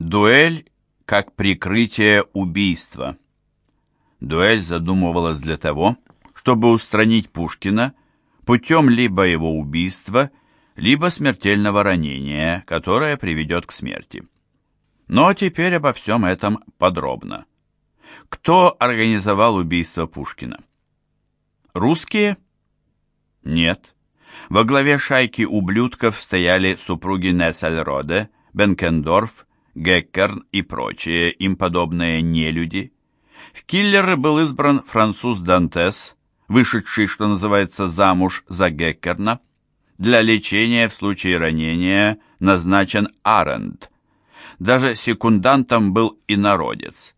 Дуэль как прикрытие убийства. Дуэль задумывалась для того, чтобы устранить Пушкина путем либо его убийства, либо смертельного ранения, которое приведет к смерти. Но теперь обо всем этом подробно. Кто организовал убийство Пушкина? Русские? Нет. Во главе шайки ублюдков стояли супруги Нессельроде, Бенкендорф, Геккерн и прочие им подобные нелюди. В киллеры был избран француз Дантес, вышедший, что называется, замуж за Геккерна. Для лечения в случае ранения назначен Аренд. Даже секундантом был инородец.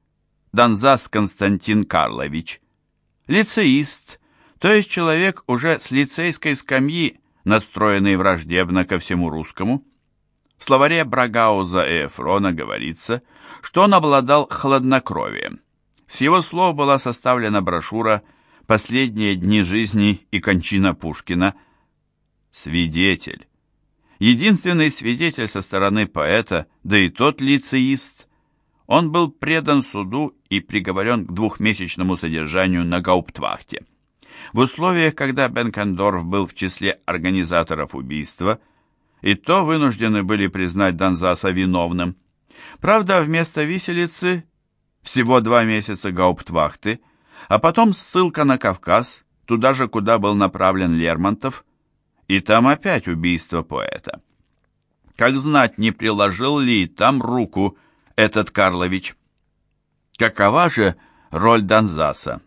Донзас Константин Карлович. Лицеист, то есть человек уже с лицейской скамьи, настроенный враждебно ко всему русскому. В словаре Брагауза и Эфрона говорится, что он обладал хладнокровием. С его слов была составлена брошюра «Последние дни жизни и кончина Пушкина». Свидетель. Единственный свидетель со стороны поэта, да и тот лицеист. Он был предан суду и приговорен к двухмесячному содержанию на гауптвахте. В условиях, когда Бенкендорф был в числе организаторов убийства, и то вынуждены были признать Донзаса виновным. Правда, вместо виселицы всего два месяца гауптвахты, а потом ссылка на Кавказ, туда же, куда был направлен Лермонтов, и там опять убийство поэта. Как знать, не приложил ли там руку этот Карлович? Какова же роль Донзаса?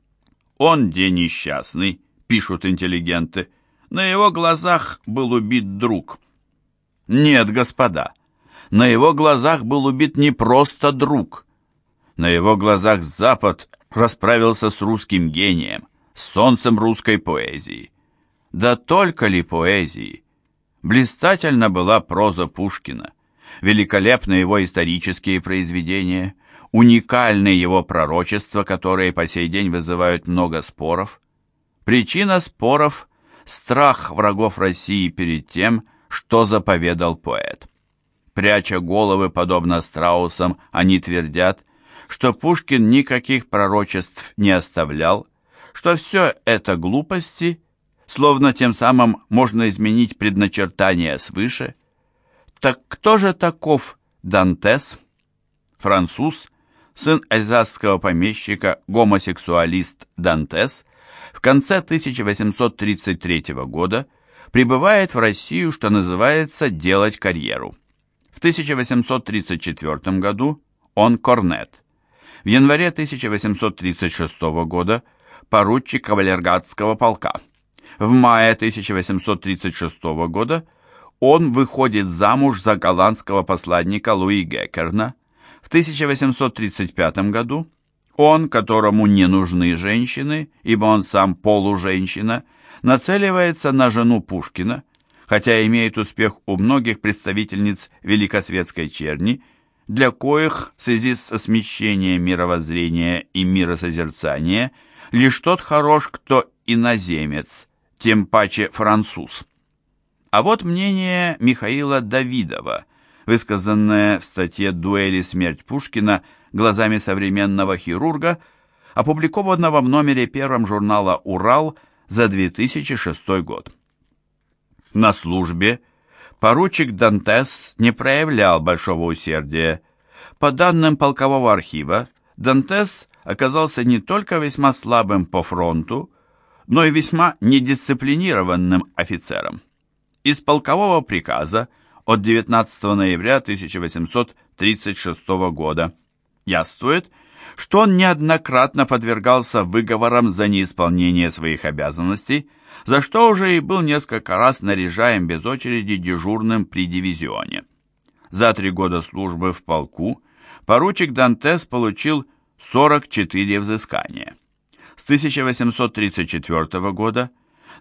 Он день несчастный, пишут интеллигенты. На его глазах был убит друг. Нет, господа, на его глазах был убит не просто друг. На его глазах Запад расправился с русским гением, с солнцем русской поэзии. Да только ли поэзии? Блистательна была проза Пушкина, великолепны его исторические произведения, уникальны его пророчества, которые по сей день вызывают много споров. Причина споров – страх врагов России перед тем, что заповедал поэт. Пряча головы, подобно страусам, они твердят, что Пушкин никаких пророчеств не оставлял, что все это глупости, словно тем самым можно изменить предначертание свыше. Так кто же таков Дантес? Француз, сын эльзасского помещика, гомосексуалист Дантес, в конце 1833 года прибывает в Россию, что называется, делать карьеру. В 1834 году он корнет. В январе 1836 года поручик кавалергардского полка. В мае 1836 года он выходит замуж за голландского посланника Луи Геккерна. В 1835 году он, которому не нужны женщины, ибо он сам полуженщина, нацеливается на жену Пушкина, хотя имеет успех у многих представительниц великосветской черни – для коих в связи со смещением мировоззрения и миросозерцания лишь тот хорош, кто иноземец, тем паче француз. А вот мнение Михаила Давидова, высказанное в статье «Дуэли. Смерть Пушкина» глазами современного хирурга, опубликованного в номере первом журнала «Урал» за 2006 год. На службе – поручик Дантес не проявлял большого усердия. По данным полкового архива, Дантес оказался не только весьма слабым по фронту, но и весьма недисциплинированным офицером. Из полкового приказа от 19 ноября 1836 года яствует, что он неоднократно подвергался выговорам за неисполнение своих обязанностей, за что уже и был несколько раз наряжаем без очереди дежурным при дивизионе. За три года службы в полку поручик Дантес получил 44 взыскания. С 1834 года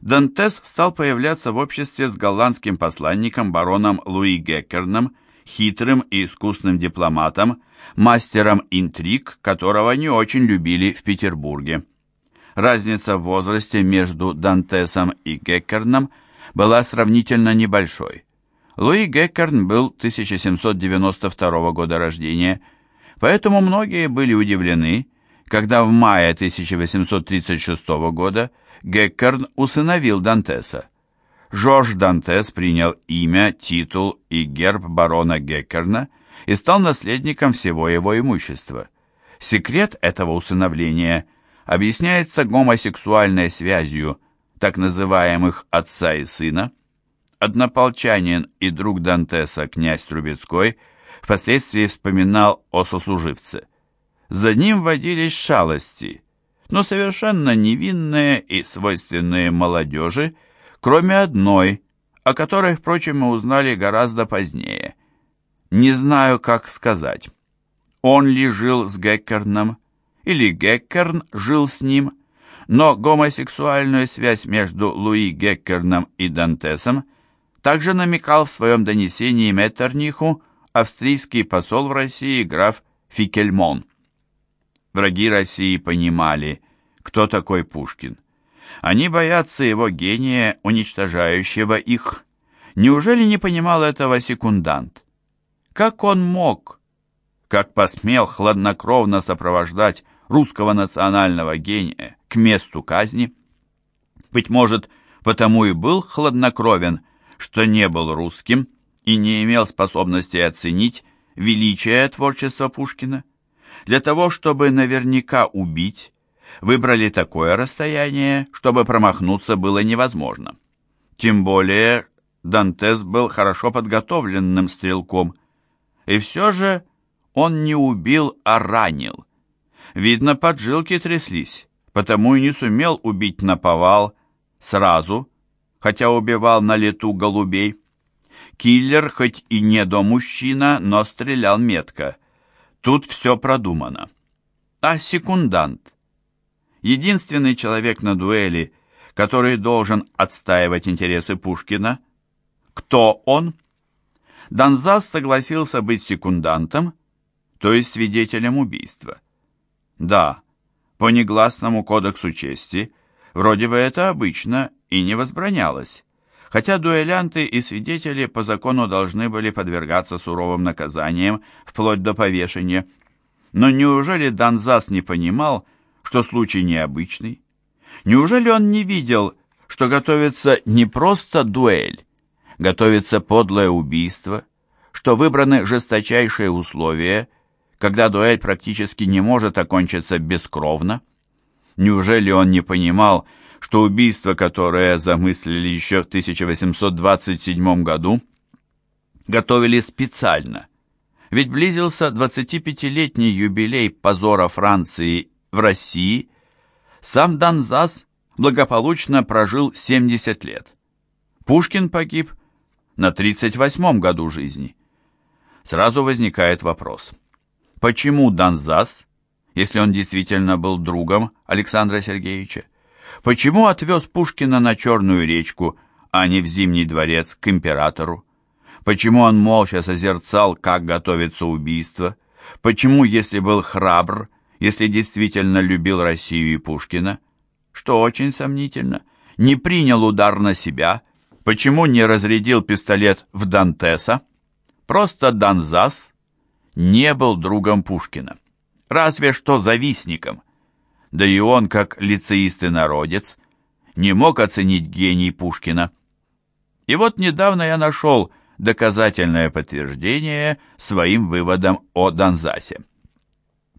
Дантес стал появляться в обществе с голландским посланником бароном Луи Геккерном, хитрым и искусным дипломатом, мастером интриг, которого не очень любили в Петербурге. Разница в возрасте между Дантесом и Геккерном была сравнительно небольшой. Луи Геккерн был 1792 года рождения, поэтому многие были удивлены, когда в мае 1836 года Геккерн усыновил Дантеса. Жорж Дантес принял имя, титул и герб барона Геккерна и стал наследником всего его имущества. Секрет этого усыновления объясняется гомосексуальной связью так называемых отца и сына. Однополчанин и друг Дантеса, князь Трубецкой, впоследствии вспоминал о сослуживце. За ним водились шалости, но совершенно невинные и свойственные молодежи, кроме одной, о которой, впрочем, мы узнали гораздо позднее. Не знаю, как сказать. Он ли жил с Геккерном, или Геккерн жил с ним, но гомосексуальную связь между Луи Геккерном и Дантесом также намекал в своем донесении Меттерниху австрийский посол в России граф Фикельмон. Враги России понимали, кто такой Пушкин. Они боятся его гения, уничтожающего их. Неужели не понимал этого секундант? Как он мог, как посмел хладнокровно сопровождать русского национального гения к месту казни? Быть может, потому и был хладнокровен, что не был русским и не имел способности оценить величие творчества Пушкина? Для того, чтобы наверняка убить, выбрали такое расстояние, чтобы промахнуться было невозможно. Тем более Дантес был хорошо подготовленным стрелком, и все же он не убил, а ранил. Видно, поджилки тряслись, потому и не сумел убить наповал сразу, хотя убивал на лету голубей. Киллер хоть и не до мужчина, но стрелял метко. Тут все продумано. А секундант? Единственный человек на дуэли, который должен отстаивать интересы Пушкина. Кто он? Донзас согласился быть секундантом, то есть свидетелем убийства. Да, по негласному кодексу чести, вроде бы это обычно и не возбранялось, хотя дуэлянты и свидетели по закону должны были подвергаться суровым наказаниям вплоть до повешения. Но неужели Донзас не понимал, что случай необычный? Неужели он не видел, что готовится не просто дуэль, готовится подлое убийство, что выбраны жесточайшие условия, когда дуэль практически не может окончиться бескровно? Неужели он не понимал, что убийство, которое замыслили еще в 1827 году, готовили специально? Ведь близился 25-летний юбилей позора Франции в России, сам Донзас благополучно прожил 70 лет. Пушкин погиб на 38 году жизни. Сразу возникает вопрос. Почему Донзас, если он действительно был другом Александра Сергеевича, почему отвез Пушкина на Черную речку, а не в Зимний дворец к императору? Почему он молча созерцал, как готовится убийство? Почему, если был храбр, если действительно любил Россию и Пушкина, что очень сомнительно, не принял удар на себя, почему не разрядил пистолет в Дантеса? Просто Донзас не был другом Пушкина, разве что завистником. Да и он, как лицеист и народец, не мог оценить гений Пушкина. И вот недавно я нашел доказательное подтверждение своим выводам о Донзасе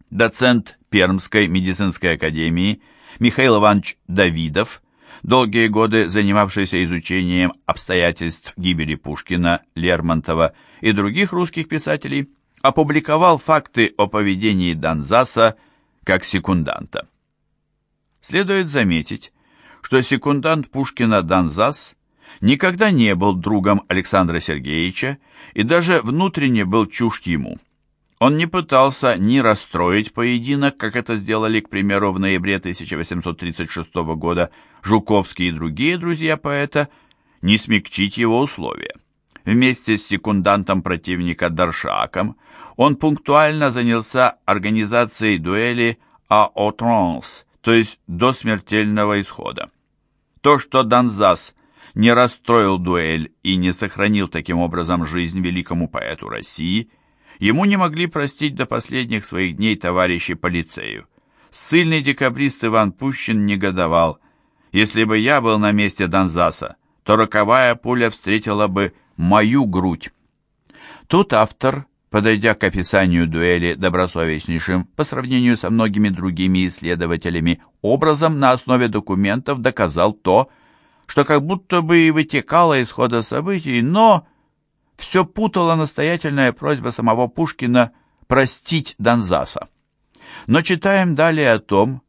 доцент Пермской медицинской академии Михаил Иванович Давидов, долгие годы занимавшийся изучением обстоятельств гибели Пушкина, Лермонтова и других русских писателей, опубликовал факты о поведении Донзаса как секунданта. Следует заметить, что секундант Пушкина Донзас никогда не был другом Александра Сергеевича и даже внутренне был чужд ему. Он не пытался ни расстроить поединок, как это сделали, к примеру, в ноябре 1836 года Жуковский и другие друзья поэта, ни смягчить его условия. Вместе с секундантом противника Даршаком он пунктуально занялся организацией дуэли «à outrance», то есть до смертельного исхода. То, что Донзас не расстроил дуэль и не сохранил таким образом жизнь великому поэту России, ему не могли простить до последних своих дней товарищи по лицею. Сильный декабрист Иван Пущин негодовал. Если бы я был на месте Донзаса, то роковая пуля встретила бы мою грудь. Тут автор, подойдя к описанию дуэли добросовестнейшим по сравнению со многими другими исследователями, образом на основе документов доказал то, что как будто бы и вытекало из хода событий, но все путала настоятельная просьба самого Пушкина простить Донзаса. Но читаем далее о том,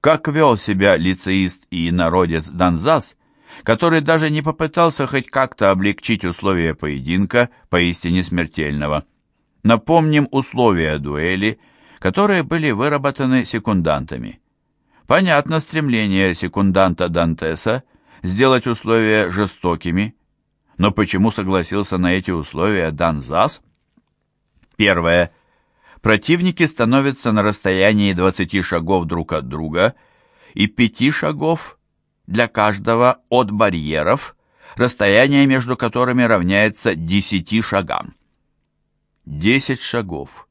как вел себя лицеист и народец Донзас, который даже не попытался хоть как-то облегчить условия поединка, поистине смертельного. Напомним условия дуэли, которые были выработаны секундантами. Понятно стремление секунданта Дантеса сделать условия жестокими, но почему согласился на эти условия Донзас? Первое. Противники становятся на расстоянии 20 шагов друг от друга и 5 шагов для каждого от барьеров, расстояние между которыми равняется 10 шагам. 10 шагов.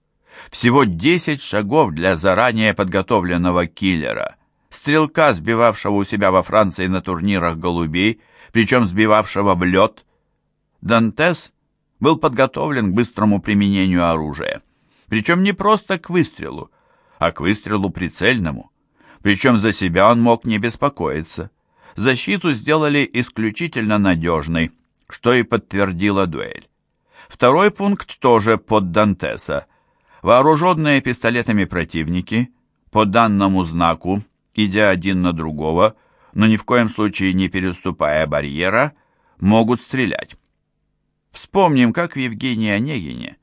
Всего 10 шагов для заранее подготовленного киллера, стрелка, сбивавшего у себя во Франции на турнирах голубей, причем сбивавшего в лед. Дантес был подготовлен к быстрому применению оружия причем не просто к выстрелу, а к выстрелу прицельному. Причем за себя он мог не беспокоиться. Защиту сделали исключительно надежной, что и подтвердила дуэль. Второй пункт тоже под Дантеса. Вооруженные пистолетами противники, по данному знаку, идя один на другого, но ни в коем случае не переступая барьера, могут стрелять. Вспомним, как в Евгении Онегине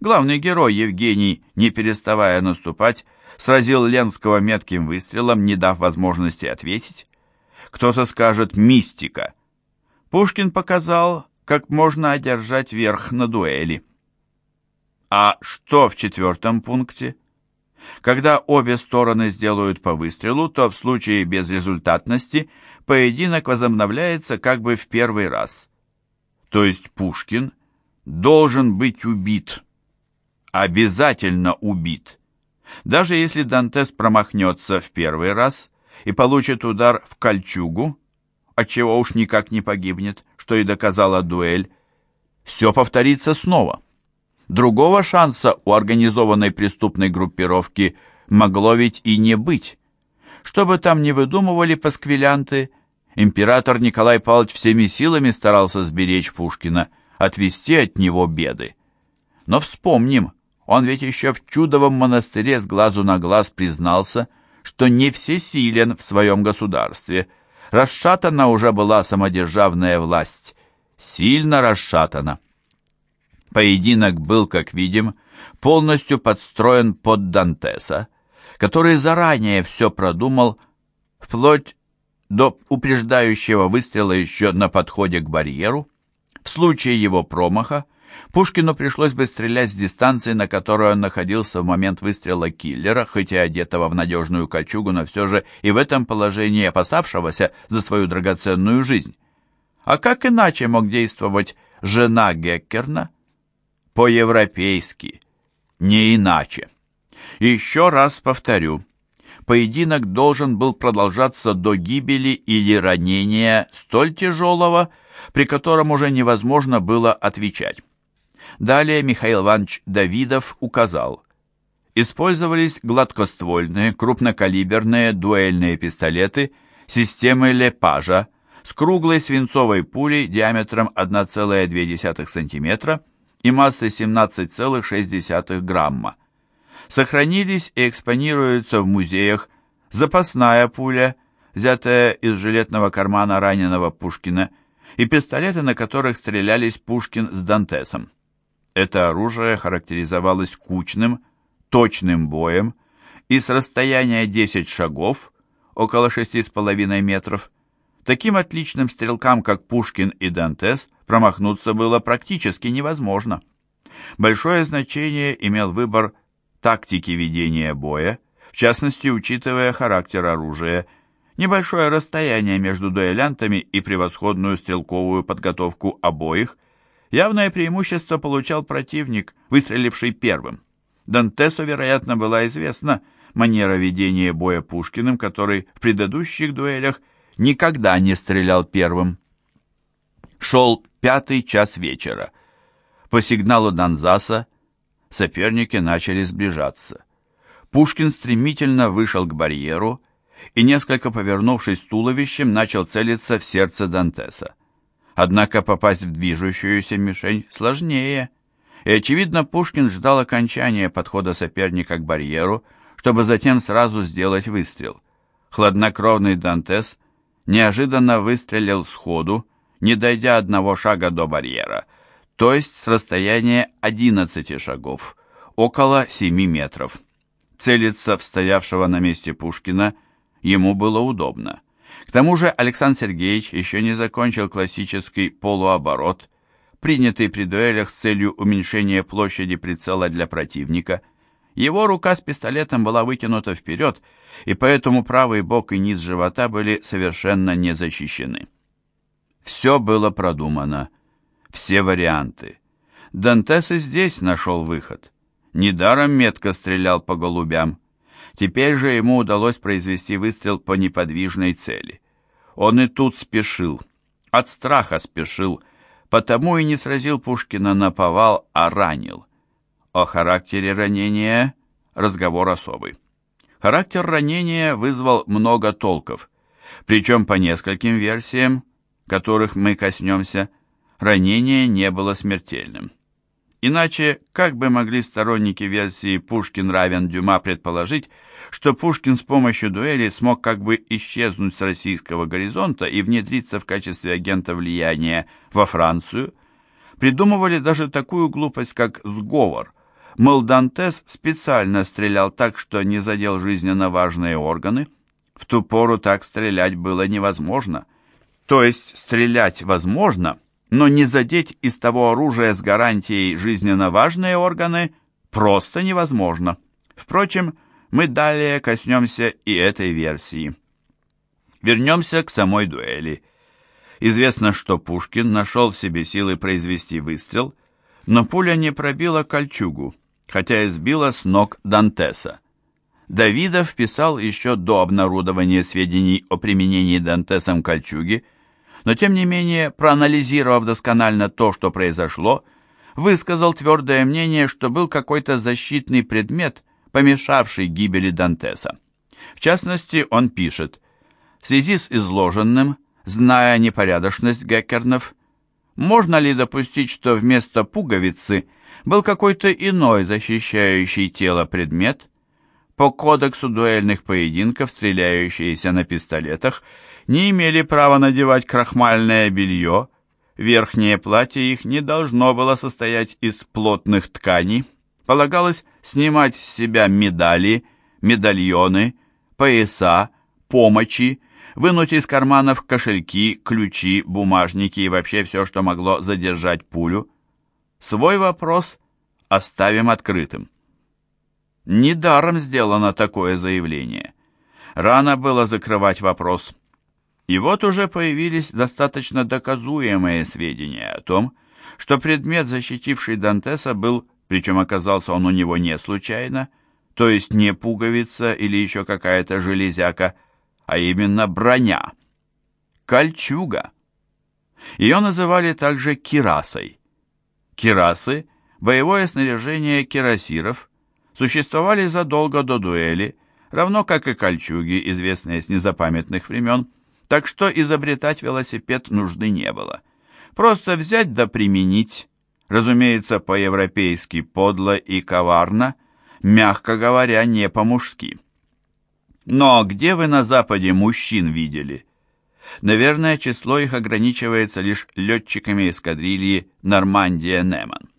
Главный герой Евгений, не переставая наступать, сразил Ленского метким выстрелом, не дав возможности ответить. Кто-то скажет «мистика». Пушкин показал, как можно одержать верх на дуэли. А что в четвертом пункте? Когда обе стороны сделают по выстрелу, то в случае безрезультатности поединок возобновляется как бы в первый раз. То есть Пушкин должен быть убит обязательно убит. Даже если Дантес промахнется в первый раз и получит удар в кольчугу, отчего уж никак не погибнет, что и доказала дуэль, все повторится снова. Другого шанса у организованной преступной группировки могло ведь и не быть. Что бы там ни выдумывали пасквилянты, император Николай Павлович всеми силами старался сберечь Пушкина, отвести от него беды. Но вспомним, он ведь еще в чудовом монастыре с глазу на глаз признался, что не всесилен в своем государстве. Расшатана уже была самодержавная власть, сильно расшатана. Поединок был, как видим, полностью подстроен под Дантеса, который заранее все продумал, вплоть до упреждающего выстрела еще на подходе к барьеру. В случае его промаха Пушкину пришлось бы стрелять с дистанции, на которой он находился в момент выстрела киллера, хоть и одетого в надежную кольчугу, но все же и в этом положении опасавшегося за свою драгоценную жизнь. А как иначе мог действовать жена Геккерна? По-европейски, не иначе. Еще раз повторю, поединок должен был продолжаться до гибели или ранения столь тяжелого, при котором уже невозможно было отвечать. Далее Михаил Иванович Давидов указал, использовались гладкоствольные, крупнокалиберные дуэльные пистолеты системы Лепажа с круглой свинцовой пулей диаметром 1,2 см и массой 17,6 грамма. Сохранились и экспонируются в музеях запасная пуля, взятая из жилетного кармана раненого Пушкина, и пистолеты, на которых стрелялись Пушкин с Дантесом. Это оружие характеризовалось кучным, точным боем и с расстояния 10 шагов, около 6,5 метров, таким отличным стрелкам, как Пушкин и Дантес, промахнуться было практически невозможно. Большое значение имел выбор тактики ведения боя, в частности, учитывая характер оружия, небольшое расстояние между дуэлянтами и превосходную стрелковую подготовку обоих, явное преимущество получал противник, выстреливший первым. Дантесу, вероятно, была известна манера ведения боя Пушкиным, который в предыдущих дуэлях никогда не стрелял первым. Шел пятый час вечера. По сигналу Донзаса соперники начали сближаться. Пушкин стремительно вышел к барьеру и, несколько повернувшись туловищем, начал целиться в сердце Дантеса. Однако попасть в движущуюся мишень сложнее, и, очевидно, Пушкин ждал окончания подхода соперника к барьеру, чтобы затем сразу сделать выстрел. Хладнокровный Дантес неожиданно выстрелил сходу, не дойдя одного шага до барьера, то есть с расстояния 11 шагов, около 7 метров. Целиться в стоявшего на месте Пушкина ему было удобно. К тому же Александр Сергеевич еще не закончил классический полуоборот, принятый при дуэлях с целью уменьшения площади прицела для противника. Его рука с пистолетом была вытянута вперед, и поэтому правый бок и низ живота были совершенно не защищены. Все было продумано, все варианты. Дантес и здесь нашел выход. Недаром метко стрелял по голубям. Теперь же ему удалось произвести выстрел по неподвижной цели. Он и тут спешил, от страха спешил, потому и не сразил Пушкина на повал, а ранил. О характере ранения разговор особый. Характер ранения вызвал много толков, причем по нескольким версиям, которых мы коснемся, ранение не было смертельным. Иначе, как бы могли сторонники версии «Пушкин равен Дюма» предположить, что Пушкин с помощью дуэли смог как бы исчезнуть с российского горизонта и внедриться в качестве агента влияния во Францию? Придумывали даже такую глупость, как сговор. Мол, Дантес специально стрелял так, что не задел жизненно важные органы. В ту пору так стрелять было невозможно. То есть стрелять возможно – но не задеть из того оружия с гарантией жизненно важные органы просто невозможно. Впрочем, мы далее коснемся и этой версии. Вернемся к самой дуэли. Известно, что Пушкин нашел в себе силы произвести выстрел, но пуля не пробила кольчугу, хотя и сбила с ног Дантеса. Давидов писал еще до обнародования сведений о применении Дантесом кольчуги – но тем не менее, проанализировав досконально то, что произошло, высказал твердое мнение, что был какой-то защитный предмет, помешавший гибели Дантеса. В частности, он пишет, в связи с изложенным, зная непорядочность Геккернов, можно ли допустить, что вместо пуговицы был какой-то иной защищающий тело предмет? По кодексу дуэльных поединков, стреляющиеся на пистолетах, не имели права надевать крахмальное белье, верхнее платье их не должно было состоять из плотных тканей, полагалось снимать с себя медали, медальоны, пояса, помощи, вынуть из карманов кошельки, ключи, бумажники и вообще все, что могло задержать пулю. Свой вопрос оставим открытым. Недаром сделано такое заявление. Рано было закрывать вопрос. И вот уже появились достаточно доказуемые сведения о том, что предмет, защитивший Дантеса, был, причем оказался он у него не случайно, то есть не пуговица или еще какая-то железяка, а именно броня. Кольчуга. Ее называли также кирасой. Кирасы – боевое снаряжение кирасиров, существовали задолго до дуэли, равно как и кольчуги, известные с незапамятных времен, так что изобретать велосипед нужды не было. Просто взять да применить, разумеется, по-европейски подло и коварно, мягко говоря, не по-мужски. Но где вы на Западе мужчин видели? Наверное, число их ограничивается лишь летчиками эскадрильи «Нормандия-Неман».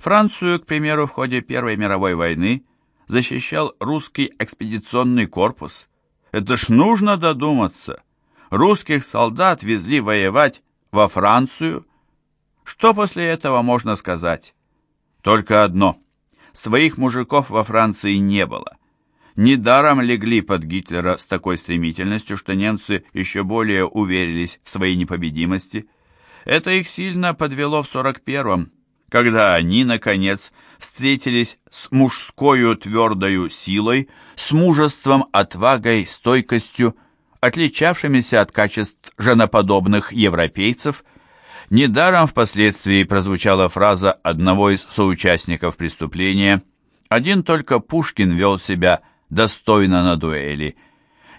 Францию, к примеру, в ходе Первой мировой войны защищал русский экспедиционный корпус. Это ж нужно додуматься русских солдат везли воевать во Францию. Что после этого можно сказать? Только одно. Своих мужиков во Франции не было. недаром легли под Гитлера с такой стремительностью, что немцы еще более уверились в своей непобедимости. Это их сильно подвело в 41-м, когда они, наконец, встретились с мужскою твердою силой, с мужеством, отвагой, стойкостью, отличавшимися от качеств женоподобных европейцев. Недаром впоследствии прозвучала фраза одного из соучастников преступления «Один только Пушкин вел себя достойно на дуэли».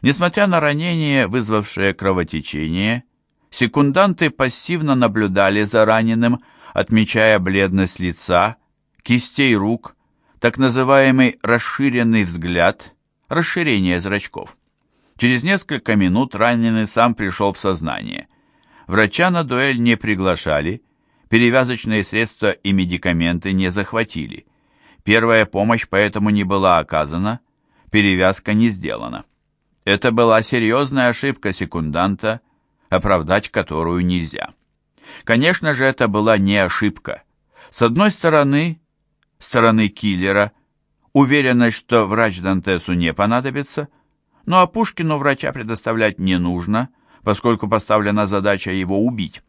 Несмотря на ранение, вызвавшее кровотечение, секунданты пассивно наблюдали за раненым, отмечая бледность лица, кистей рук, так называемый расширенный взгляд, расширение зрачков. Через несколько минут раненый сам пришел в сознание. Врача на дуэль не приглашали, перевязочные средства и медикаменты не захватили. Первая помощь поэтому не была оказана, перевязка не сделана. Это была серьезная ошибка секунданта, оправдать которую нельзя. Конечно же, это была не ошибка. С одной стороны, стороны киллера, уверенность, что врач Дантесу не понадобится – ну а Пушкину врача предоставлять не нужно, поскольку поставлена задача его убить.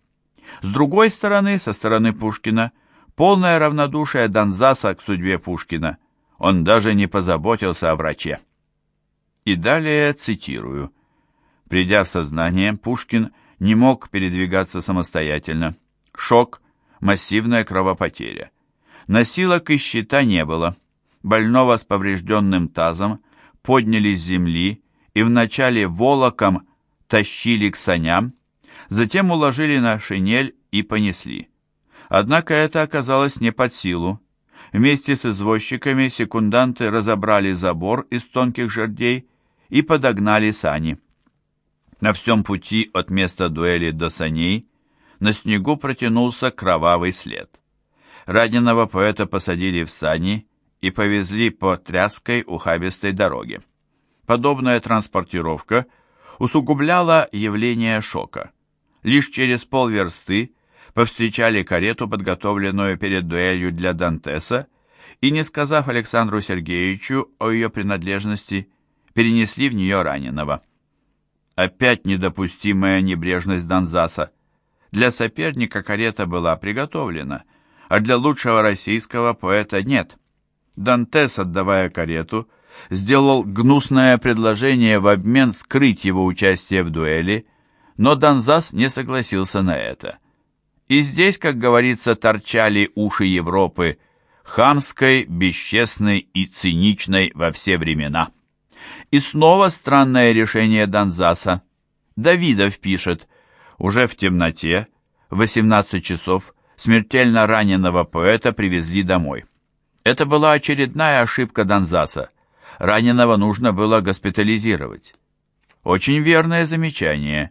С другой стороны, со стороны Пушкина, полное равнодушие Донзаса к судьбе Пушкина. Он даже не позаботился о враче. И далее цитирую. Придя в сознание, Пушкин не мог передвигаться самостоятельно. Шок, массивная кровопотеря. Носилок и щита не было. Больного с поврежденным тазом подняли с земли и вначале волоком тащили к саням, затем уложили на шинель и понесли. Однако это оказалось не под силу. Вместе с извозчиками секунданты разобрали забор из тонких жердей и подогнали сани. На всем пути от места дуэли до саней на снегу протянулся кровавый след. Раненого поэта посадили в сани и повезли по тряской ухабистой дороге. Подобная транспортировка усугубляла явление шока. Лишь через полверсты повстречали карету, подготовленную перед дуэлью для Дантеса, и, не сказав Александру Сергеевичу о ее принадлежности, перенесли в нее раненого. Опять недопустимая небрежность Донзаса. Для соперника карета была приготовлена, а для лучшего российского поэта нет. Дантес, отдавая карету, сделал гнусное предложение в обмен скрыть его участие в дуэли, но Донзас не согласился на это. И здесь, как говорится, торчали уши Европы, хамской, бесчестной и циничной во все времена. И снова странное решение Донзаса. Давидов пишет, уже в темноте, в 18 часов, смертельно раненого поэта привезли домой. Это была очередная ошибка Донзаса раненого нужно было госпитализировать. Очень верное замечание.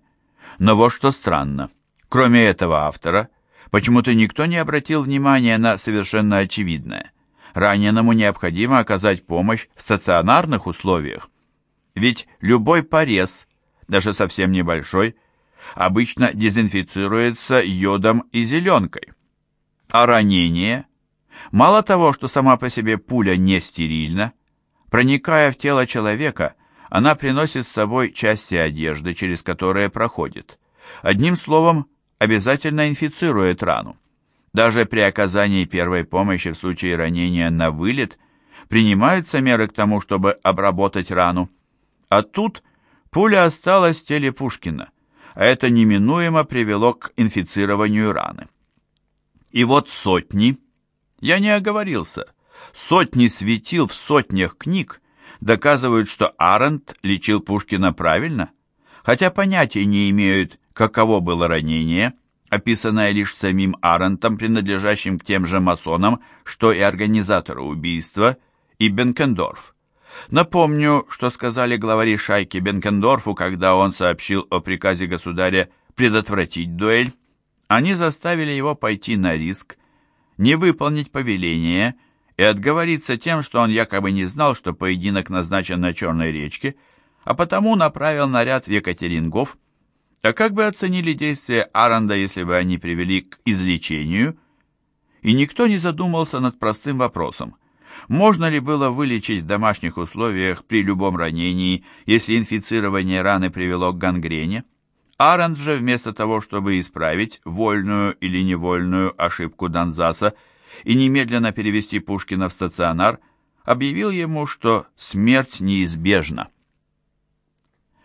Но вот что странно. Кроме этого автора, почему-то никто не обратил внимания на совершенно очевидное. Раненому необходимо оказать помощь в стационарных условиях. Ведь любой порез, даже совсем небольшой, обычно дезинфицируется йодом и зеленкой. А ранение? Мало того, что сама по себе пуля не стерильна, Проникая в тело человека, она приносит с собой части одежды, через которые проходит. Одним словом, обязательно инфицирует рану. Даже при оказании первой помощи в случае ранения на вылет принимаются меры к тому, чтобы обработать рану. А тут пуля осталась в теле Пушкина, а это неминуемо привело к инфицированию раны. И вот сотни, я не оговорился, Сотни светил в сотнях книг доказывают, что Арендт лечил Пушкина правильно, хотя понятия не имеют, каково было ранение, описанное лишь самим Арендтом, принадлежащим к тем же масонам, что и организатору убийства, и Бенкендорф. Напомню, что сказали главари шайки Бенкендорфу, когда он сообщил о приказе государя предотвратить дуэль. Они заставили его пойти на риск, не выполнить повеление – и отговориться тем, что он якобы не знал, что поединок назначен на Черной речке, а потому направил наряд в Екатерингов. А как бы оценили действия Аранда, если бы они привели к излечению? И никто не задумался над простым вопросом. Можно ли было вылечить в домашних условиях при любом ранении, если инфицирование раны привело к гангрене? Аранд же вместо того, чтобы исправить вольную или невольную ошибку Донзаса, и немедленно перевести Пушкина в стационар, объявил ему, что смерть неизбежна.